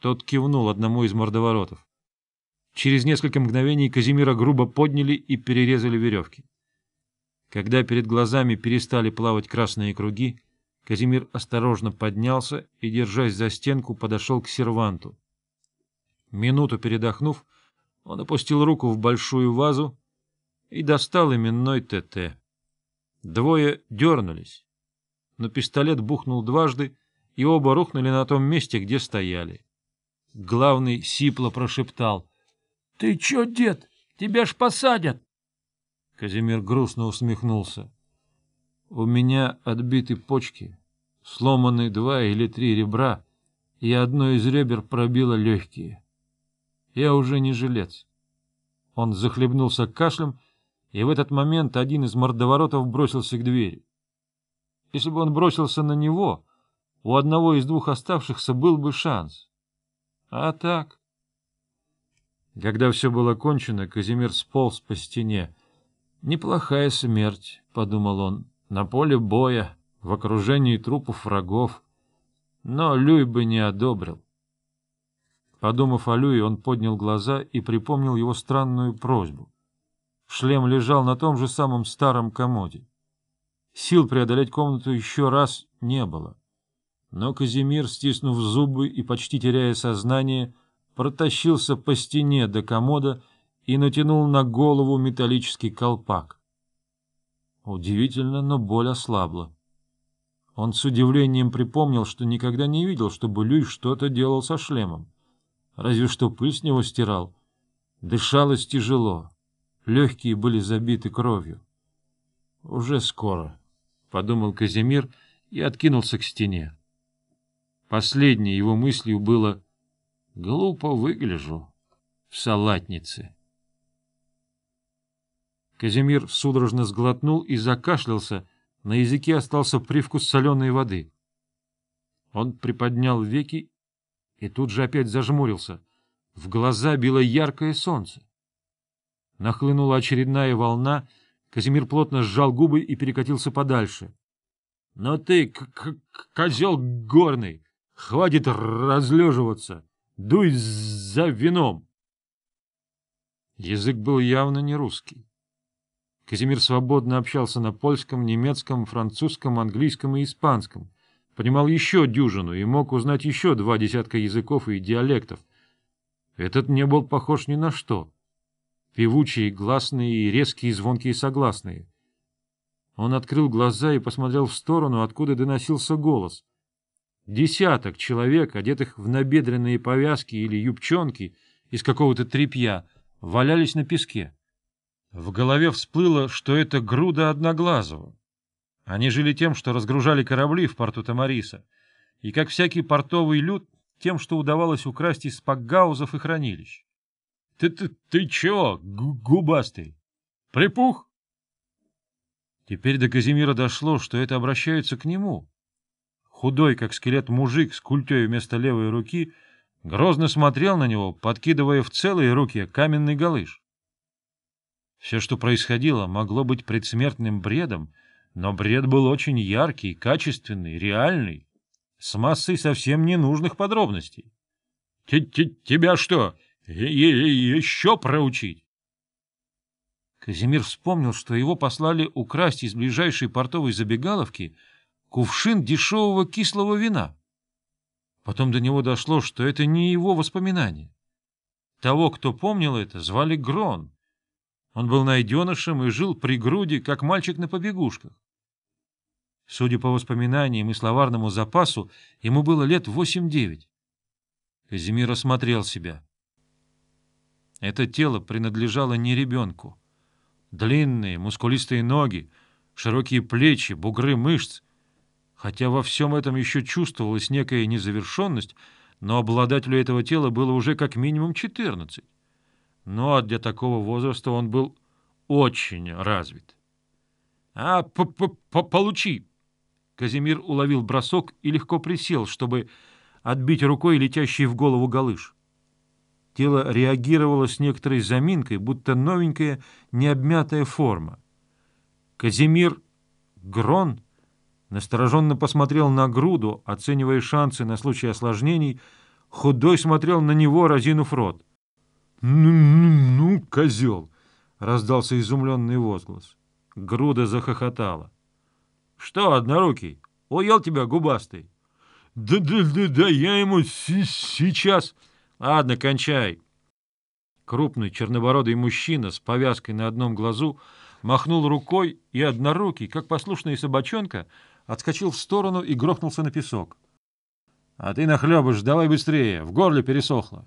Тот кивнул одному из мордоворотов. Через несколько мгновений Казимира грубо подняли и перерезали веревки. Когда перед глазами перестали плавать красные круги, Казимир осторожно поднялся и, держась за стенку, подошел к серванту. Минуту передохнув, он опустил руку в большую вазу и достал именной ТТ. Двое дернулись, но пистолет бухнул дважды, и оба рухнули на том месте, где стояли. Главный сипло прошептал. — Ты чё, дед, тебя ж посадят! Казимир грустно усмехнулся. — У меня отбиты почки, сломаны два или три ребра, и одно из ребер пробило легкие. Я уже не жилец. Он захлебнулся кашлем, и в этот момент один из мордоворотов бросился к двери. Если бы он бросился на него, у одного из двух оставшихся был бы шанс. А так... Когда все было кончено, Казимир сполз по стене. «Неплохая смерть», — подумал он, — «на поле боя, в окружении трупов врагов. Но Люй бы не одобрил». Подумав о Люе, он поднял глаза и припомнил его странную просьбу. Шлем лежал на том же самом старом комоде. Сил преодолеть комнату еще раз не было. Но Казимир, стиснув зубы и почти теряя сознание, протащился по стене до комода и натянул на голову металлический колпак. Удивительно, но боль ослабла. Он с удивлением припомнил, что никогда не видел, чтобы Люй что-то делал со шлемом. Разве что пыль с него стирал. Дышалось тяжело. Легкие были забиты кровью. — Уже скоро, — подумал Казимир и откинулся к стене. Последней его мыслью было «Глупо выгляжу в салатнице». Казимир судорожно сглотнул и закашлялся, на языке остался привкус соленой воды. Он приподнял веки и тут же опять зажмурился. В глаза било яркое солнце. Нахлынула очередная волна, Казимир плотно сжал губы и перекатился подальше. — Но ты, козел горный, Хватит разлеживаться. Дуй за вином. Язык был явно не русский. Казимир свободно общался на польском, немецком, французском, английском и испанском. Понимал еще дюжину и мог узнать еще два десятка языков и диалектов. Этот не был похож ни на что. Певучие, гласные резкие, звонкие согласные. Он открыл глаза и посмотрел в сторону, откуда доносился голос. Десяток человек, одетых в набедренные повязки или юбчонки из какого-то тряпья, валялись на песке. В голове всплыло, что это груда Одноглазого. Они жили тем, что разгружали корабли в порту Тамариса, и, как всякий портовый люд, тем, что удавалось украсть из пакгаузов и хранилищ. Ты, — Ты-ты ты чего, губастый? Припух? Теперь до Казимира дошло, что это обращаются к нему. Худой, как скелет мужик с культей вместо левой руки, грозно смотрел на него, подкидывая в целые руки каменный галыш. Все, что происходило, могло быть предсмертным бредом, но бред был очень яркий, качественный, реальный, с массой совсем ненужных подробностей. — Тебя что, еще проучить? Казимир вспомнил, что его послали украсть из ближайшей портовой забегаловки — кувшин дешевого кислого вина. Потом до него дошло, что это не его воспоминание. Того, кто помнил это, звали Грон. Он был найденышем и жил при груди, как мальчик на побегушках. Судя по воспоминаниям и словарному запасу, ему было лет восемь-девять. Казимир осмотрел себя. Это тело принадлежало не ребенку. Длинные, мускулистые ноги, широкие плечи, бугры мышц Хотя во всем этом еще чувствовалась некая незавершенность, но обладателю этого тела было уже как минимум 14. Ну а для такого возраста он был очень развит. «А, п -п -п получи!» Казимир уловил бросок и легко присел, чтобы отбить рукой летящий в голову галыш. Тело реагировало с некоторой заминкой, будто новенькая необмятая форма. Казимир Грон настороженно посмотрел на груду, оценивая шансы на случай осложнений, Худой смотрел на него, разинув рот. «Ну, ну, ну, козел!» — раздался изумленный возглас. Груда захохотала. «Что, однорукий, уел тебя губастый?» «Да, да, да, да, я ему сейчас...» «Ладно, кончай». Крупный чернобородый мужчина с повязкой на одном глазу махнул рукой, и однорукий, как послушная собачонка, отскочил в сторону и грохнулся на песок. — А ты нахлебыш, давай быстрее, в горле пересохло.